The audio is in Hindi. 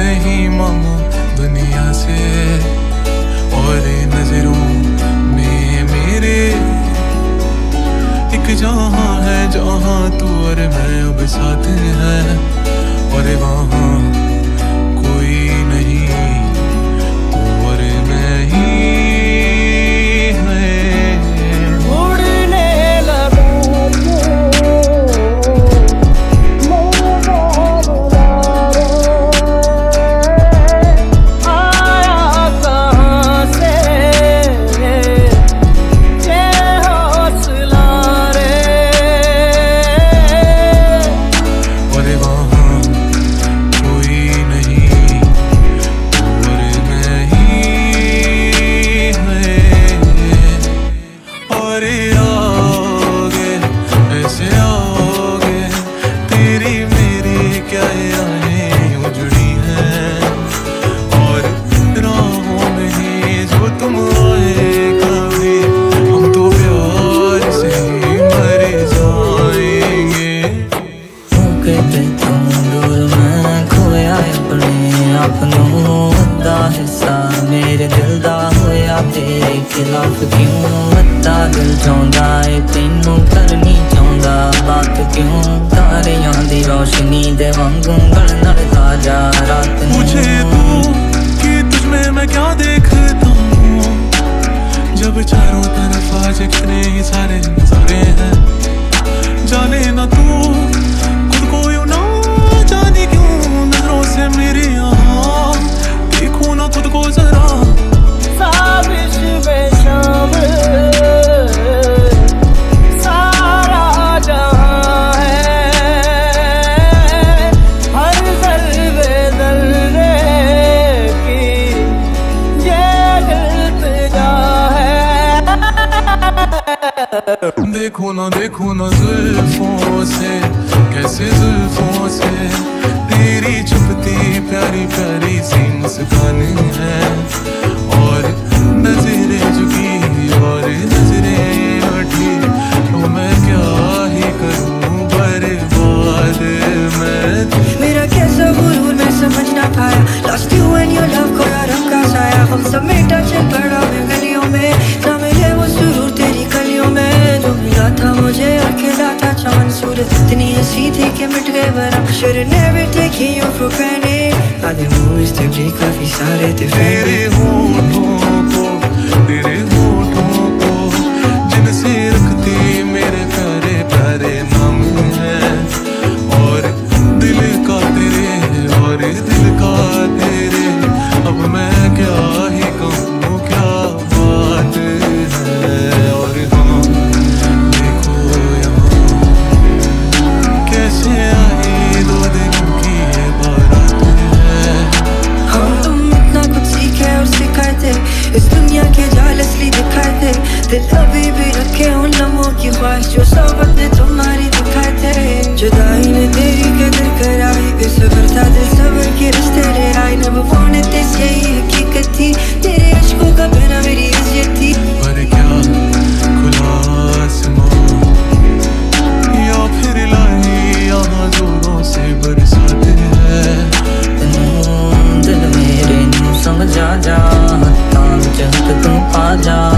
नहीं मांगू दुनिया से। और नज़रों में मेरे। एक जहाँ है जहाँ तू और मैं अब साथ है। और वहाँ मेरे खिलाफ क्यों अत्ता दिल चाहता है तेनों करनी चाहता बात क्यों? तारियाँ दी रोशनी दे वांगू गलना ताज़ा। रात मुझे तू कि तुझ मैं क्या देखता हूँ? जब चारों तरफ़ आज कितने ही सारे नजारे हैं। जाने ना तू, खुद को यू ना जाने क्यों? नज़रों से मेरी आ देखो ना देखो ना जुल्फों से कैसे जुल्फों से तेरी चुपती प्यारी प्यारी सी मुस्कान था चाँद सूरत इतनी हसी थी कि मिट गए वरम Should have never taken you for आधे movies थे भी काफ़ी सारे थे। फेरे तेरे fall down